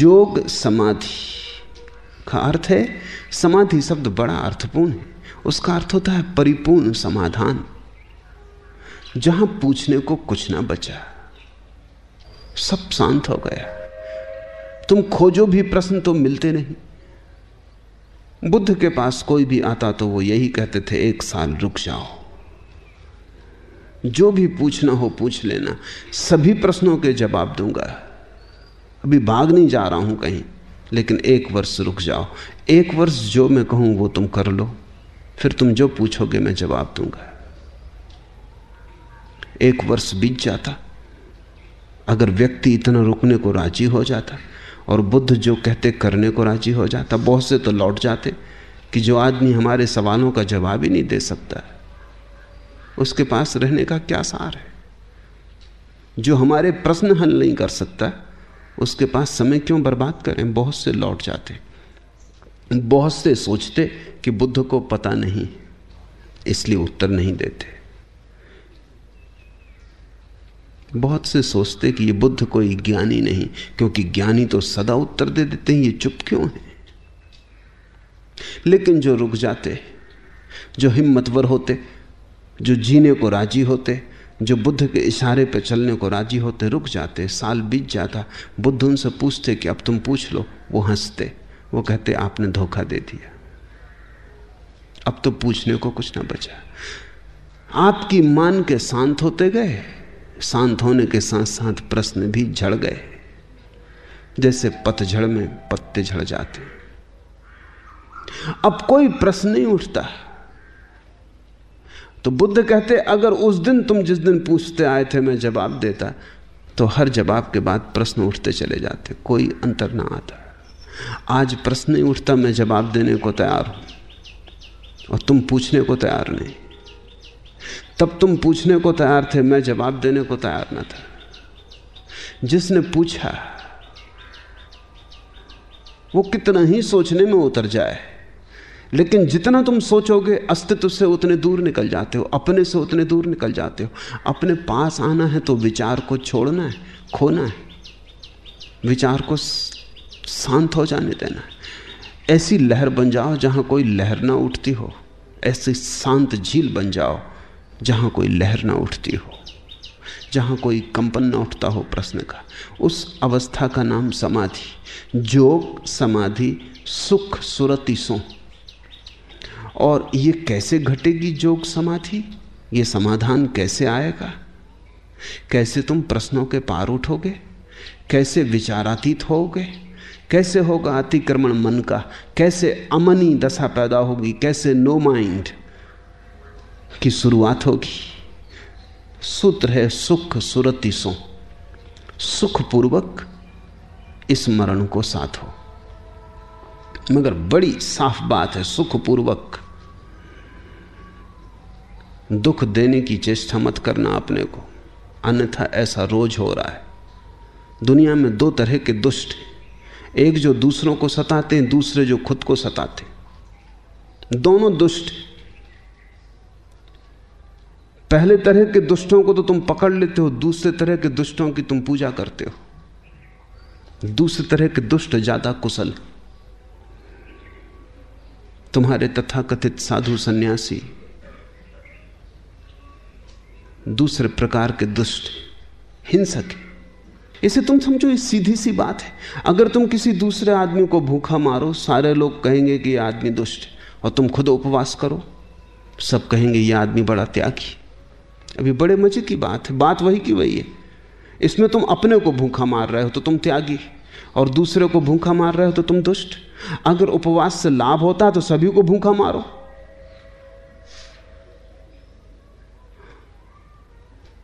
जोग समाधि का अर्थ है, समाधि शब्द बड़ा अर्थपूर्ण है। उसका अर्थ होता है परिपूर्ण समाधान। जहाँ पूछने को कुछ ना बचा, सब शांत हो गया। तुम खोजो भी प्रश्न तो मिलते नहीं। बुद्ध के पास कोई भी आता तो वो यही कहते थे, एक साल रुक जाओ। जो भी पूछना हो पूछ लेना। सभी प्रश्नों के जवाब दूँगा। अभी भाग नहीं जा रहा हूँ कहीं, लेकिन एक वर्ष रुक जाओ। एक वर्ष जो मैं कहूँ वो तुम कर लो, फिर तुम जो पूछोगे मैं जवाब दूँगा। एक वर्ष बीत जाता, अगर व्यक्ति इतना रुकने को राज़ी हो जाता, और बुद्ध जो कहते करने को राज़ी हो जाता, बहुत से तो लौट जाते, कि जो आदमी हमारे सवालों का जवाब ही नहीं दे सकता, उसके पास रहने का क्या सार है? जो हमारे प्रश्न हल नहीं कर सकता उसके पास समय क्यों बर्बाद करें? बहुत से लौट जाते। बहुत से सोचते कि बुद्ध को पता नहीं, इसलिए उत्तर नहीं देते। बहुत से सोचते कि ये बुद्ध कोई ज्ञानी नहीं, क्योंकि ज्ञानी तो सदा उत्तर दे देते हैं, ये चुप क्यों है? लेकिन जो रुक जाते, जो हिम्मतवर होते, जो जीने को राज़ी होते जो बुद्ध के इशारे पर चलने को राज़ी होते, रुक जाते, साल बीत जाता। बुद्ध उनसे पूछते कि अब तुम पूछ लो, वो हँसते। वो कहते, आपने धोखा दे दिया। अब तो पूछने को कुछ ना बचा। आपकी मान के शांत होते गए, शांत होने के साथ साथ प्रश्न भी झड़ गए। जैसे पतझड़ में पत्ते झड़ जाते। अब कोई प्रश्न नहीं उठता। तो बुद्ध कहते, अगर उस दिन तुम जिस दिन पूछते आए थे, मैं जवाब देता तो हर जवाब के बाद प्रश्न उठते चले जाते, कोई अंतर ना आता। आज प्रश्न नहीं उठता, मैं जवाब देने को तैयार हूँ और तुम पूछने को तैयार नहीं। तब तुम पूछने को तैयार थे, मैं जवाब देने को तैयार ना था। जिसने पूछा, वो कितना ही सोचने में उतर जाए। लेकिन जितना तुम सोचोगे, अस्तित्व से उतने दूर निकल जाते हो, अपने से उतने दूर निकल जाते हो। अपने पास आना है तो विचार को छोड़ना है, खोना है। विचार को शांत हो जाने देना है। ऐसी लहर बन जाओ जहाँ कोई लहर ना उठती हो। ऐसी शांत झील बन जाओ जहाँ कोई लहर ना उठती हो। जहाँ कोई कंपन ना उठता हो प्रश्न का। उस अवस्था का नाम समाधि। जोग, समाधि, सुख, सुरति, सो। और ये कैसे घटेगी जोग समाधि? ये समाधान कैसे आएगा? कैसे तुम प्रश्नों के पार उठोगे? कैसे विचारातीत होगे? कैसे होगा अतिक्रमण मन का? कैसे अमनी दशा पैदा होगी? कैसे नो माइंड की शुरुआत होगी? सूत्र है सुख सुरति सो। सुखपूर्वक स्मरण को साथ हो मगर बड़ी साफ़ बात है, सुखपूर्वक। दुख देने की चेष्टा मत करना अपने को। अन्यथा ऐसा रोज हो रहा है। दुनिया में दो तरह के दुष्ट हैं। एक जो दूसरों को सताते हैं, दूसरे जो खुद को सताते दोनों दुष्ट पहले तरह के दुष्टों को तो तुम पकड़ लेते हो, दूसरे तरह के दुष्टों की तुम पूजा करते हो। दूसरे तरह के दुष्ट ज़्यादा कुशल तुम्हारे तथाकथित साधु सन्यासी दूसरे प्रकार के दुष्ट हिंसक है। इसे तुम समझो, ये सीधी सी बात है। अगर तुम किसी दूसरे आदमी को भूखा मारो, सारे लोग कहेंगे कि यह आदमी दुष्ट है, और तुम खुद उपवास करो, सब कहेंगे यह आदमी बड़ा त्यागी अभी बड़े मज़े की बात है, बात वही की वही है। इसमें तुम अपने को भूखा मार रहे हो तो तुम त्यागी और दूसरे को भूखा मार रहे हो तो तुम दुष्ट अगर उपवास से लाभ होता है तो सभी को भूखा मारो।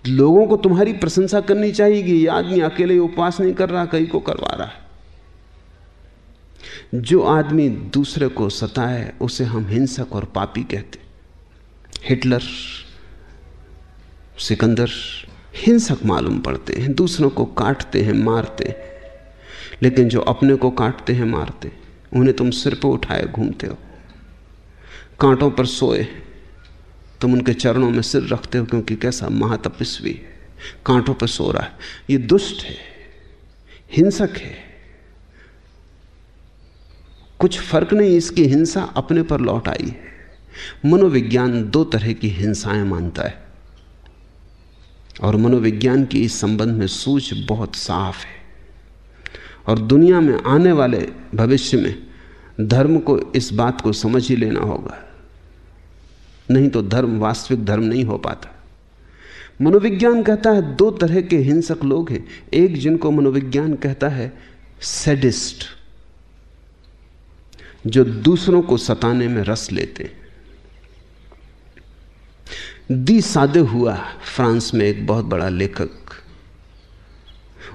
लोगों को तुम्हारी प्रशंसा करनी चाहिए। कि यह आदमी अकेले उपवास नहीं कर रहा, कई को करवा रहा है। जो आदमी दूसरे को सताए, उसे हम हिंसक और पापी कहते हिटलर, सिकंदर हिंसक मालूम पड़ते हैं, दूसरों को काटते हैं, मारते हैं। लेकिन जो अपने को काटते हैं, मारते उन्हें तुम सिर पर उठाए, घूमते हो। कांटों पर सोए तुम उनके चरणों में सिर रखते हो क्योंकि कैसा महातपस्वी है। कांटों पर सो रहा है। ये दुष्ट है, हिंसक है। कुछ फ़र्क नहीं, इसकी हिंसा अपने पर लौट आई है। मनोविज्ञान दो तरह की हिंसाएँ मानता है। और मनोविज्ञान की इस संबंध में सूझ बहुत साफ़ है। और दुनिया में आने वाले भविष्य में धर्म को इस बात को समझ ही लेना होगा। नहीं तो धर्म, वास्तविक धर्म नहीं हो पाता। मनोविज्ञान कहता है दो तरह के हिंसक लोग हैं। एक जिनको मनोविज्ञान कहता है सेडिस्ट जो दूसरों को सताने में रस लेते दी सादे हुआ, फ्रांस में एक बहुत बड़ा लेखक,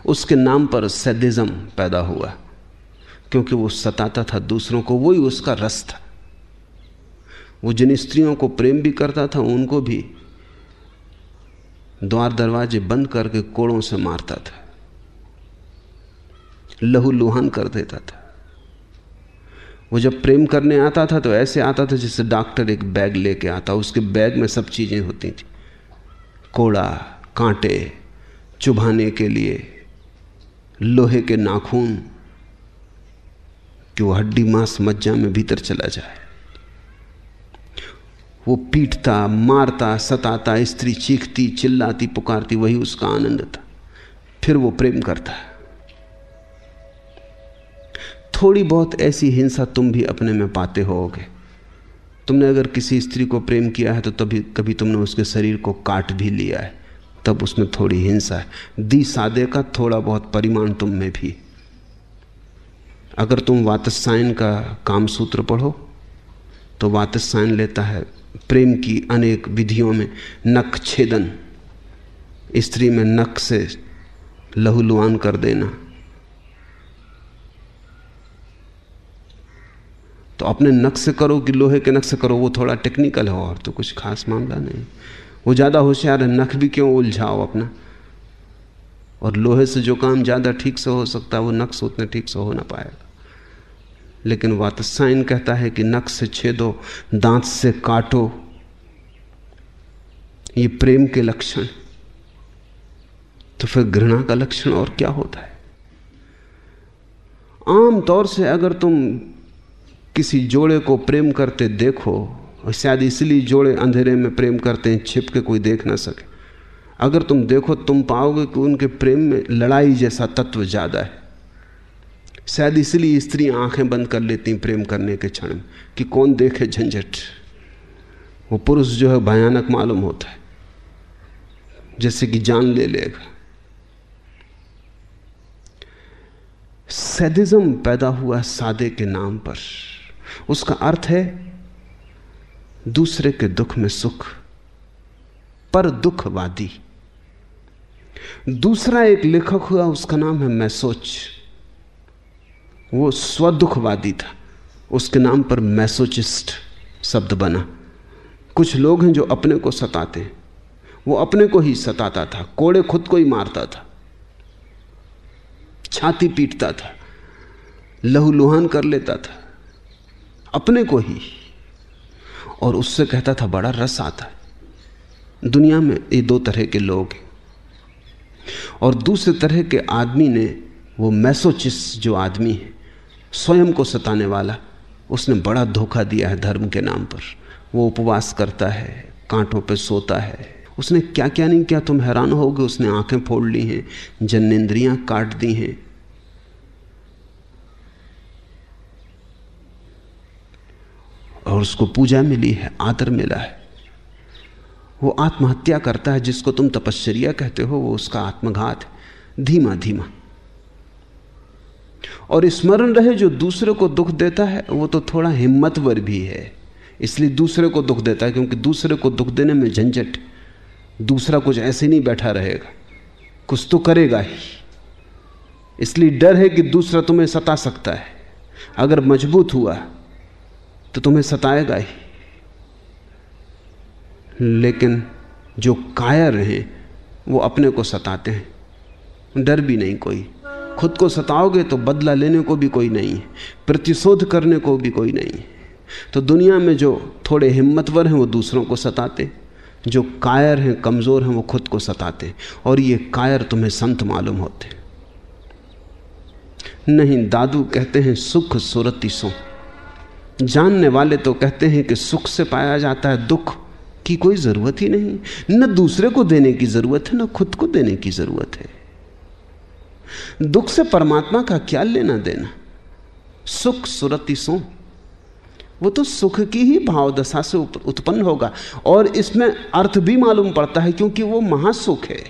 उसके नाम पर सैदिज्म पैदा हुआ, क्योंकि वो सताता था दूसरों को, वही उसका रस था। वो जिन स्त्रियों को प्रेम भी करता था, उनको भी द्वार दरवाजे बंद करके कोड़ों से मारता था। लहू लुहान कर देता था। वो जब प्रेम करने आता था तो ऐसे आता था जैसे डॉक्टर एक बैग लेके आता, उसके बैग में सब चीज़ें होती थी। कोड़ा, कांटे, चुभाने के लिए, लोहे के नाखून, कि वो हड्डी मांस मज्जा में भीतर चला जाए। वो पीटता, मारता, सताता, स्त्री चीखती, चिल्लाती, पुकारती, वही उसका आनंद था। फिर वो प्रेम करता है। थोड़ी बहुत ऐसी हिंसा तुम भी अपने में पाते होगे। तुमने अगर किसी स्त्री को प्रेम किया है तो तभी, कभी तुमने उसके शरीर को काट भी लिया है। तब उसमें थोड़ी हिंसा है। दी सादे का थोड़ा बहुत परिमाण तुम में भी। अगर तुम वातसायन का काम सूत्र पढ़ो तो वातसायन लेता है। प्रेम की अनेक विधियों में नख छेदन। स्त्री में नख से लहूलुआन कर देना। तो अपने नख से करो कि लोहे के नख से करो, वो थोड़ा टेक्निकल है और तो कुछ खास मामला नहीं। वो ज़्यादा होशियार है, नख भी क्यों उलझाओ अपना? और लोहे से जो काम ज़्यादा ठीक से हो सकता है, वो से उतने ठीक से हो ना पाएगा। लेकिन वातसाइन कहता है कि नक से छेदो, दांत से काटो। ये प्रेम के लक्षण। तो फिर घृणा का लक्षण और क्या होता है? आम तौर से अगर तुम किसी जोड़े को प्रेम करते देखो, और शायद इसलिए जोड़े अंधेरे में प्रेम करते हैं छिप के कोई देख ना सके। अगर तुम देखो, तुम पाओगे कि उनके प्रेम में लड़ाई जैसा तत्व ज़्यादा है। शायद इसलिए स्त्री आँखें बंद कर लेती प्रेम करने के क्षण में कि कौन देखे झंझट। वो पुरुष जो है भयानक मालूम होता है। जैसे कि जान ले लेगा। सैदिज्म पैदा हुआ सादे के नाम पर। उसका अर्थ है दूसरे के दुख में सुख, पर दुखवादी। दूसरा एक लेखक हुआ, उसका नाम है मैसोच। वो स्वदुखवादी था। उसके नाम पर मैसोचिस्ट शब्द बना। कुछ लोग हैं जो अपने को सताते हैं। वो अपने को ही सताता था। कोड़े खुद को ही मारता था। छाती पीटता था। लहू लुहान कर लेता था। अपने को ही। और उससे कहता था, बड़ा रस आता है। दुनिया में ये दो तरह के लोग हैं। और दूसरे तरह के आदमी ने वो मैसोचिस जो आदमी है स्वयं को सताने वाला, उसने बड़ा धोखा दिया है धर्म के नाम पर। वो उपवास करता है, कांटों पे सोता है। उसने क्या क्या नहीं किया? तुम हैरान होगे उसने आँखें फोड़ ली हैं जन्नेन्द्रियाँ काट दी हैं। और उसको पूजा मिली है, आदर मिला है। वो आत्महत्या करता है, जिसको तुम तपश्चर्या कहते हो, वो उसका आत्मघात धीमा धीमा और स्मरण रहे जो दूसरे को दुख देता है, वो तो थोड़ा हिम्मतवर भी है। इसलिए दूसरे को दुख देता है, क्योंकि दूसरे को दुख देने में झंझट। दूसरा कुछ ऐसे नहीं बैठा रहेगा। कुछ तो करेगा ही। इसलिए डर है कि दूसरा तुम्हें सता सकता है। अगर मज़बूत हुआ तो तुम्हें सताएगा ही। लेकिन जो कायर हैं, वो अपने को सताते हैं। डर भी नहीं कोई। खुद को सताओगे तो बदला लेने को भी कोई नहीं है प्रतिशोध करने को भी कोई नहीं। है तो दुनिया में जो थोड़े हिम्मतवर हैं वो दूसरों को सताते, जो कायर हैं, कमज़ोर हैं वो खुद को सताते, और ये कायर तुम्हें संत मालूम होते। नहीं, दादू कहते हैं, सुख सुरती सो। जानने वाले तो कहते हैं कि सुख से पाया जाता है दुख की कोई ज़रूरत ही नहीं। न दूसरे को देने की ज़रूरत है, न खुद को देने की ज़रूरत है। दुख से परमात्मा का क्या लेना देना? सुख सुरति सो। वो तो सुख की ही भाव दशा से उत्पन्न होगा। और इसमें अर्थ भी मालूम पड़ता है क्योंकि वो महासुख है।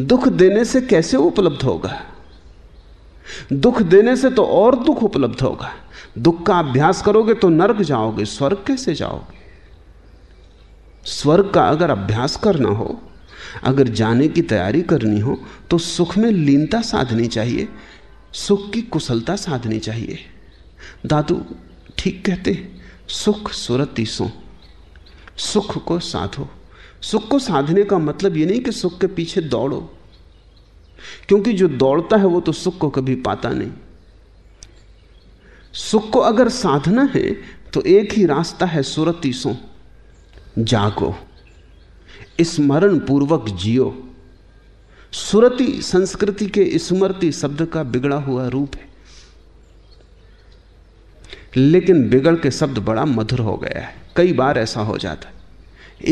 दुख देने से कैसे उपलब्ध होगा? दुख देने से तो और दुख उपलब्ध होगा। दुख का अभ्यास करोगे तो नर्क जाओगे, स्वर्ग कैसे जाओगे? स्वर्ग का अगर अभ्यास करना हो अगर जाने की तैयारी करनी हो तो सुख में लीनता साधनी चाहिए, सुख की कुशलता साधनी चाहिए। दादू, ठीक कहते, सुख सुरति सो सुख को साधो। सुख को साधने का मतलब यह नहीं कि सुख के पीछे दौड़ो। क्योंकि जो दौड़ता है वो तो सुख को कभी पाता नहीं। सुख को अगर साधना है तो एक ही रास्ता है सुरति सो जागो। स्मरण पूर्वक जियो। सुरति संस्कृति के स्मृति शब्द का बिगड़ा हुआ रूप है। लेकिन बिगड़ के शब्द बड़ा मधुर हो गया है। कई बार ऐसा हो जाता है।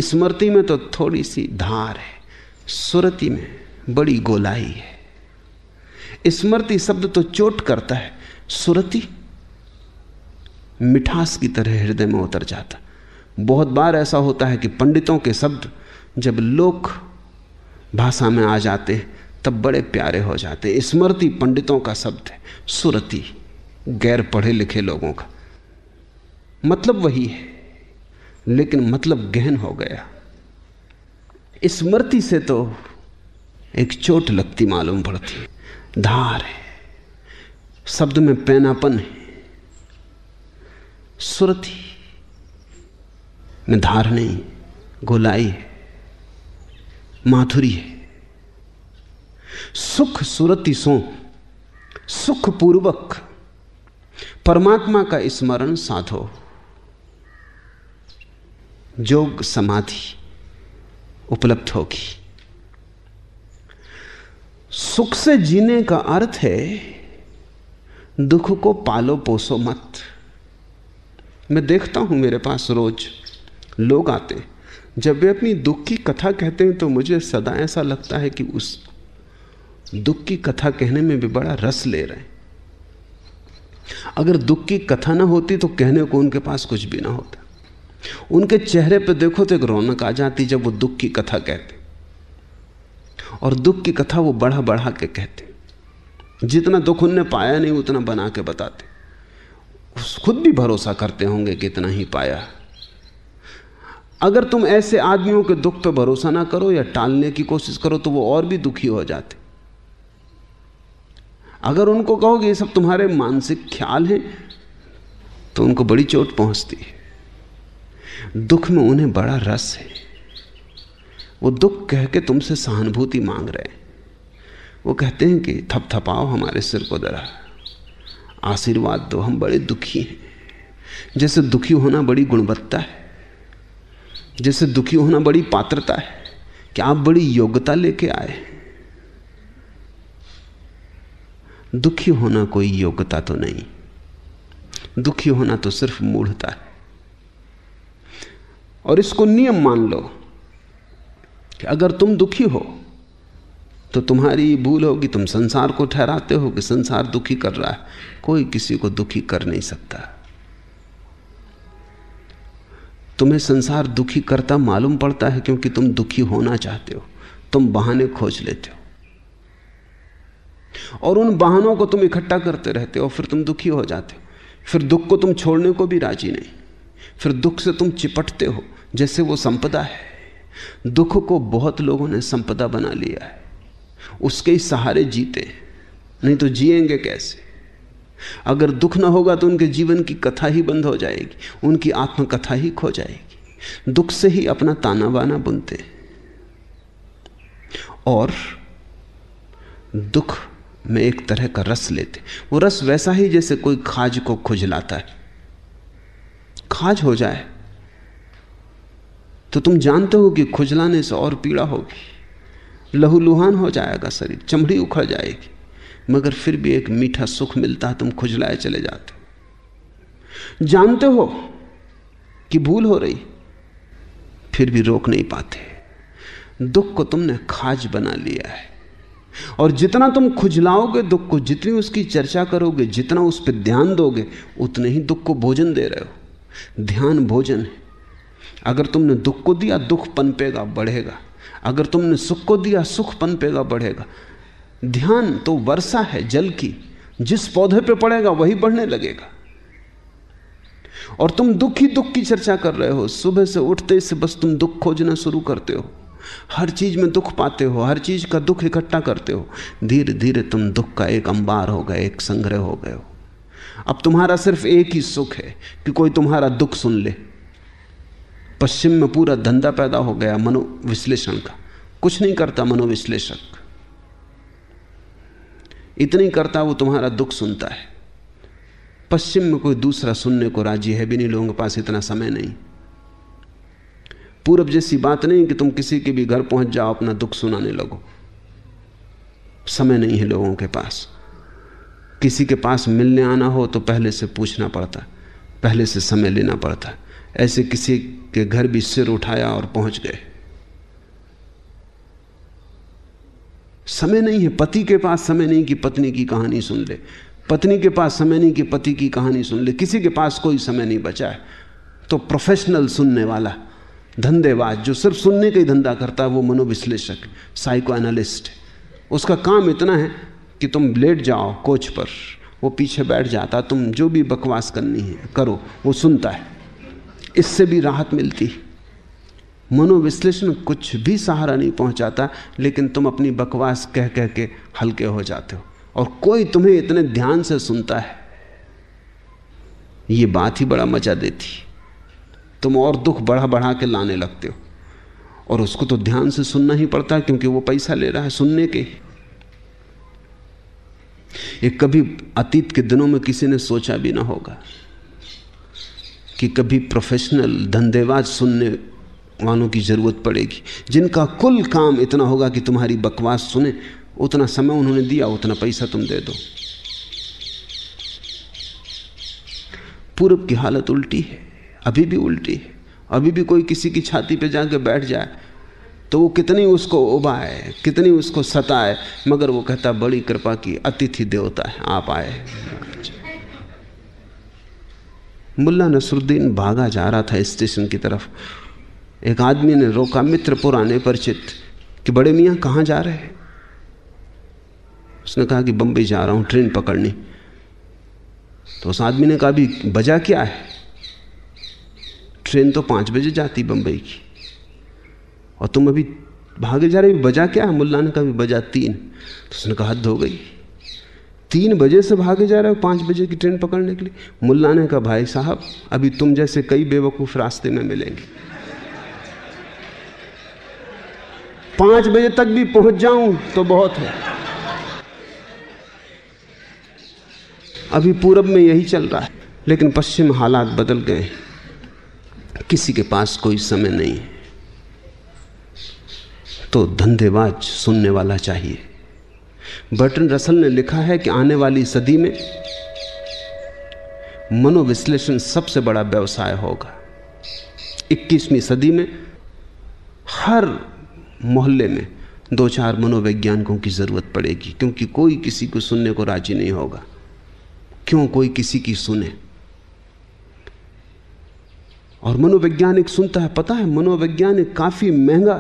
स्मृति में तो थोड़ी सी धार है। सुरति में बड़ी गोलाई है। स्मृति शब्द तो चोट करता है। सुरति मिठास की तरह हृदय में उतर जाता। बहुत बार ऐसा होता है कि पंडितों के शब्द जब लोक भाषा में आ जाते हैं, तब बड़े प्यारे हो जाते हैं। स्मृति पंडितों का शब्द है, सुरति, गैर पढ़े लिखे लोगों का। मतलब वही है, लेकिन मतलब गहन हो गया। स्मृति से तो एक चोट लगती मालूम पड़ती धार है, शब्द में पैनापन है। सुरति में धार नहीं, गोलाई है। माधुरी है। सुख सुरति सो सुख पूर्वक परमात्मा का स्मरण साधो। जोग समाधि उपलब्ध होगी। सुख से जीने का अर्थ है, दुख को पालो पोसो मत। मैं देखता हूँ मेरे पास रोज लोग आते। जब वे अपनी दुख की कथा कहते हैं तो मुझे सदा ऐसा लगता है कि उस दुख की कथा कहने में भी बड़ा रस ले रहे हैं। अगर दुख की कथा ना होती तो कहने को उनके पास कुछ भी ना होता। उनके चेहरे पर देखो तो एक रौनक आ जाती जब वो दुख की कथा कहते। और दुख की कथा वो बढ़ा बढ़ा के कहते। जितना दुख उनने पाया नहीं, उतना बना के बताते। खुद भी भरोसा करते होंगे कि इतना ही पाया। अगर तुम ऐसे आदमियों के दुख पर भरोसा ना करो या टालने की कोशिश करो तो वो और भी दुखी हो जाते। अगर उनको कहो कि ये सब तुम्हारे मानसिक ख्याल हैं तो उनको बड़ी चोट पहुँचती है। दुख में उन्हें बड़ा रस है। वो दुख कह के तुमसे सहानुभूति मांग रहे हैं। वो कहते हैं कि थपथपाओ हमारे सिर को दरा आशीर्वाद दो, हम बड़े दुखी हैं। जैसे दुखी होना बड़ी गुणवत्ता है। जैसे दुखी होना बड़ी पात्रता है कि आप बड़ी योग्यता लेके आए। दुखी होना कोई योग्यता तो नहीं। दुखी होना तो सिर्फ़ मूढ़ता है। और इसको नियम मान लो कि अगर तुम दुखी हो तो तुम्हारी भूल होगी, तुम संसार को ठहराते हो कि संसार दुखी कर रहा है। कोई किसी को दुखी कर नहीं सकता। तुम्हें संसार दुखी करता मालूम पड़ता है क्योंकि तुम दुखी होना चाहते हो। तुम बहाने खोज लेते हो। और उन बहानों को तुम इकट्ठा करते रहते हो, फिर तुम दुखी हो जाते हो। फिर दुख को तुम छोड़ने को भी राज़ी नहीं। फिर दुख से तुम चिपटते हो, जैसे वो संपदा है। दुख को बहुत लोगों ने संपदा बना लिया है। उसके ही सहारे जीते नहीं तो जिएँगे कैसे? अगर दुख ना होगा तो उनके जीवन की कथा ही बंद हो जाएगी, उनकी आत्मकथा ही खो जाएगी। दुख से ही अपना ताना बाना बुनते और दुख में एक तरह का रस लेते वो रस वैसा ही जैसे कोई खाज को खुजलाता है। खाज हो जाए तो तुम जानते हो कि खुजलाने से और पीड़ा होगी। लहूलुहान हो जाएगा शरीर, चमड़ी उखड़ जाएगी। मगर फिर भी एक मीठा सुख मिलता है, तुम खुजलाए चले जाते जानते हो कि भूल हो रही, फिर भी रोक नहीं पाते। दुख को तुमने खाज बना लिया है। और जितना तुम खुजलाओगे, दुख को जितनी उसकी चर्चा करोगे, जितना उस पर ध्यान दोगे, उतने ही दुख को भोजन दे रहे हो। ध्यान भोजन है। अगर तुमने दुख को दिया, दुख पनपेगा, बढ़ेगा। अगर तुमने सुख को दिया, सुख पनपेगा, बढ़ेगा। ध्यान तो वर्षा है जल की, जिस पौधे पे पड़ेगा वही बढ़ने लगेगा। और तुम दुख ही दुख की चर्चा कर रहे हो, सुबह से उठते से बस तुम दुख खोजना शुरू करते हो। हर चीज़ में दुख पाते हो, हर चीज़ का दुख इकट्ठा करते हो। धीरे धीरे तुम दुख का एक अंबार हो गए, एक संग्रह हो गए हो। अब तुम्हारा सिर्फ़ एक ही सुख है कि कोई तुम्हारा दुख सुन ले। पश्चिम में पूरा धंधा पैदा हो गया मनोविश्लेषण का। कुछ नहीं करता मनोविश्लेषक इतनी करता वो तुम्हारा दुख सुनता है। पश्चिम में कोई दूसरा सुनने को राज़ी है भी नहीं, लोगों के पास इतना समय नहीं। पूरब जैसी बात नहीं कि तुम किसी के भी घर पहुँच जाओ, अपना दुख सुनाने लगो। समय नहीं है लोगों के पास। किसी के पास मिलने आना हो तो पहले से पूछना पड़ता, पहले से समय लेना पड़ता। ऐसे किसी के घर भी सिर उठाया और पहुँच गए। समय नहीं है, पति के पास समय नहीं कि पत्नी की कहानी सुन ले। पत्नी के पास समय नहीं कि पति की कहानी सुन ले। किसी के पास कोई समय नहीं बचा है। तो प्रोफेशनल सुनने वाला, धंधेबाज, जो सिर्फ़ सुनने का ही धंधा करता है, वो मनोविश्लेषक साइको एनालिस्ट उसका काम इतना है कि तुम लेट जाओ कोच पर। वो पीछे बैठ जाता, तुम जो भी बकवास करनी है, करो, वो सुनता है। इससे भी राहत मिलती है। मनोविश्लेषण कुछ भी सहारा नहीं पहुंचाता, लेकिन तुम अपनी बकवास कह कह के हल्के हो जाते हो। और कोई तुम्हें इतने ध्यान से सुनता है, ये बात ही बड़ा मज़ा देती तुम और दुख बढ़ा बढ़ा के लाने लगते हो। और उसको तो ध्यान से सुनना ही पड़ता है, क्योंकि वो पैसा ले रहा है सुनने के एक कभी अतीत के दिनों में किसी ने सोचा भी ना होगा कि कभी प्रोफेशनल धंधेबाज सुनने वालों की ज़रूरत पड़ेगी। जिनका कुल काम इतना होगा कि तुम्हारी बकवास सुने, उतना समय उन्होंने दिया, उतना पैसा तुम दे दो। पूर्व की हालत उल्टी है, अभी भी उल्टी है। अभी भी कोई किसी की छाती पे जाके बैठ जाए तो वो कितनी उसको उबाए, कितनी उसको सताए, मगर वो कहता, बड़ी कृपा की अतिथि देवता है, आप आए मुल्ला नसरुद्दीन भागा जा रहा था स्टेशन की तरफ़। एक आदमी ने रोका, मित्र पुराने परिचित, कि बड़े मियाँ कहाँ जा रहे हैं? उसने कहा कि बम्बई जा रहा हूँ, ट्रेन पकड़नी। तो उस आदमी ने कहा, अभी बजा क्या है? ट्रेन तो पाँच बजे जाती बम्बई की। और तुम अभी भागे जा रहे बजा क्या है? मुल्ला ने कहा भी बजा तीन। तो उसने कहा, हद हो गई। तीन बजे से भागे जा रहे हो पाँच बजे की ट्रेन पकड़ने के लिए? मुल्ला ने कहा, भाई साहब, अभी तुम जैसे कई बेवकूफ़ रास्ते में मिलेंगे। पाँच बजे तक भी पहुँच जाऊँ तो बहुत है। अभी पूरब में यही चल रहा है, लेकिन पश्चिम हालात बदल गए किसी के पास कोई समय नहीं है। तो धंधेबाज सुनने वाला चाहिए। बर्टन रसल ने लिखा है कि आने वाली सदी में मनोविश्लेषण सबसे बड़ा व्यवसाय होगा। 21वीं सदी में हर मोहल्ले में दो चार मनोवैज्ञानिकों की ज़रूरत पड़ेगी, क्योंकि कोई किसी को सुनने को राज़ी नहीं होगा। क्यों कोई किसी की सुने? और मनोवैज्ञानिक सुनता है, पता है, मनोवैज्ञानिक काफ़ी महँगा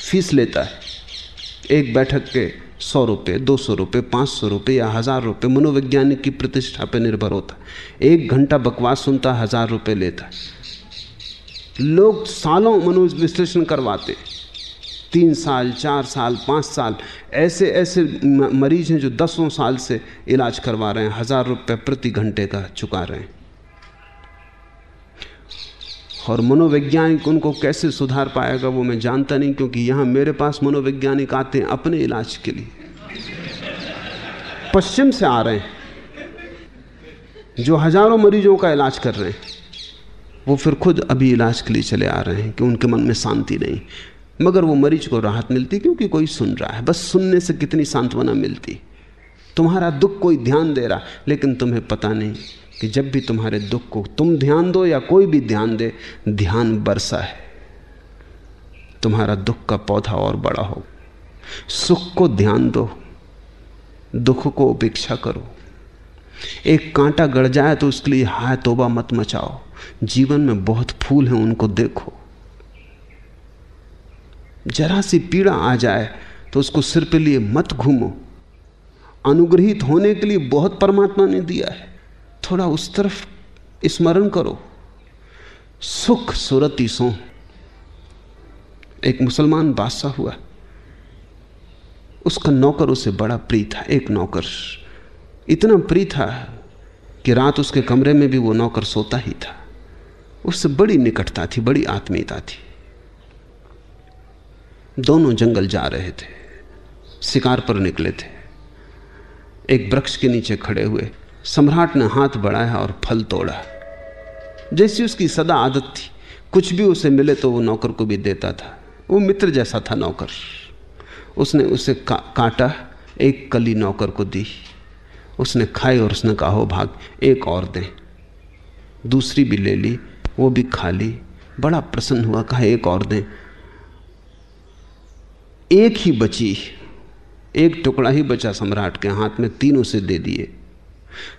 फ़ीस लेता है। एक बैठक के सौ रुपये, दो सौ रुपये, पाँच सौ रुपये या हज़ार रुपये मनोवैज्ञानिक की प्रतिष्ठा पर निर्भर होता है। एक घंटा बकवास सुनता है हज़ार रुपये लेता है। लोग सालों मनोविश्लेषण करवाते। तीन साल, चार साल, पाँच साल, ऐसे ऐसे मरीज़ हैं जो दसों साल से इलाज करवा रहे हैं, हज़ार रुपये प्रति घंटे का चुका रहे हैं। और मनोवैज्ञानिक उनको कैसे सुधार पाएगा वो मैं जानता नहीं, क्योंकि यहाँ मेरे पास मनोवैज्ञानिक आते हैं अपने इलाज के लिए। पश्चिम से आ रहे हैं, जो हज़ारों मरीजों का इलाज कर रहे हैं। वो फिर खुद अभी इलाज के लिए चले आ रहे हैं कि उनके मन में शांति नहीं। मगर वो मरीज़ को राहत मिलती क्योंकि कोई सुन रहा है। बस सुनने से कितनी सांत्वना मिलती। तुम्हारा दुख कोई ध्यान दे रहा, लेकिन तुम्हें पता नहीं कि जब भी तुम्हारे दुख को तुम ध्यान दो या कोई भी ध्यान दे, ध्यान बरसा है। तुम्हारा दुख का पौधा और बड़ा हो। सुख को ध्यान दो, दुख को उपेक्षा करो। एक कांटा गड़ जाए तो उसके लिए हाय तोबा मत मचाओ। जीवन में बहुत फूल हैं, उनको देखो। जरा सी पीड़ा आ जाए तो उसको सिर पे लिए मत घूमो। अनुग्रहित होने के लिए बहुत परमात्मा ने दिया है। थोड़ा उस तरफ़ स्मरण करो। सुख सुरती सो। एक मुसलमान बादशाह हुआ। उसका नौकर उसे बड़ा प्रिय था एक नौकर। इतना प्रिय था कि रात उसके कमरे में भी वो नौकर सोता ही था। उससे बड़ी निकटता थी बड़ी आत्मीयता थी। दोनों जंगल जा रहे थे शिकार पर निकले थे। एक वृक्ष के नीचे खड़े हुए सम्राट ने हाथ बढ़ाया और फल तोड़ा। जैसी उसकी सदा आदत थी कुछ भी उसे मिले तो वो नौकर को भी देता था। वो मित्र जैसा था नौकर। उसने उसे का, काटा एक कली नौकर को दी। उसने खाई और उसने कहा हो भाग एक और दें। दूसरी भी ले ली वो भी खा ली बड़ा प्रसन्न हुआ, कहा, एक और दें। एक ही बची, एक टुकड़ा ही बचा सम्राट के हाथ में, तीनों से दे दिए।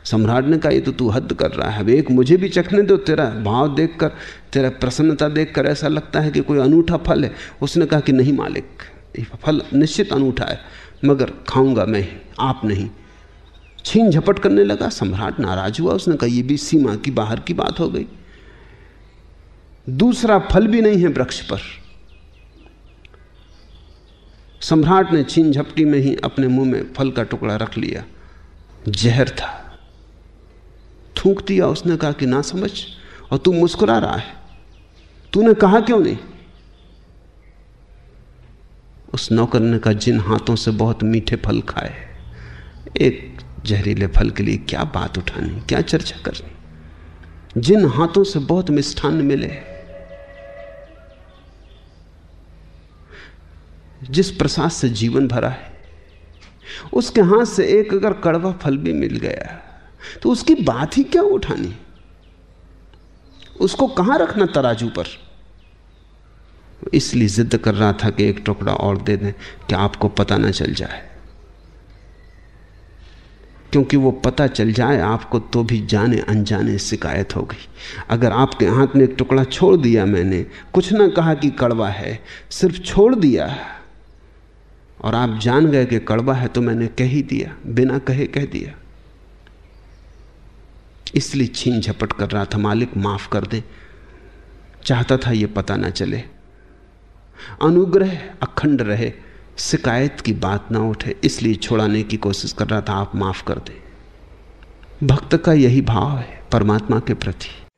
सम्राट ने कहा, ये तो तू हद कर रहा है, अब एक मुझे भी चखने दो, तेरा भाव देखकर, तेरा प्रसन्नता देखकर ऐसा लगता है कि कोई अनूठा फल है। उसने कहा कि, नहीं मालिक फल निश्चित अनूठा है, मगर खाऊँगा मैं, आप नहीं। छीन झपट करने लगा, सम्राट नाराज़ हुआ। उसने कहा यह भी सीमा की बाहर की बात हो गई। दूसरा फल भी नहीं है वृक्ष पर। सम्राट ने छीन झपटी में ही अपने मुँह में फल का टुकड़ा रख लिया। जहर था। थूक दिया उसने, कहा कि ना समझ, और तू मुस्कुरा रहा है। तूने कहा क्यों नहीं? उस नौकर ने कहा, जिन हाथों से बहुत मीठे फल खाए, एक जहरीले फल के लिए क्या बात उठानी, क्या चर्चा करनी? जिन हाथों से बहुत मिष्ठान मिले, जिस प्रसाद से जीवन भरा है, उसके हाथ से एक अगर कड़वा फल भी मिल गया तो उसकी बात ही क्या उठानी? उसको कहाँ रखना तराजू पर? इसलिए जिद कर रहा था कि एक टुकड़ा और दे दें, कि आपको पता ना चल जाए। क्योंकि वो पता चल जाए, आपको तो भी जाने, अनजाने शिकायत हो गई। अगर आपके हाथ में एक टुकड़ा छोड़ दिया मैंने, कुछ ना कहा कि कड़वा है, सिर्फ़ छोड़ दिया। और आप जान गए कि कड़वा है तो मैंने कह ही दिया, बिना कहे कह दिया। इसलिए छीन झपट कर रहा था मालिक माफ़ कर दे। चाहता था ये पता ना चले। अनुग्रह अखंड रहे। शिकायत की बात ना उठे, इसलिए छोड़ाने की कोशिश कर रहा था, आप माफ़ कर दें। भक्त का यही भाव है, परमात्मा के प्रति।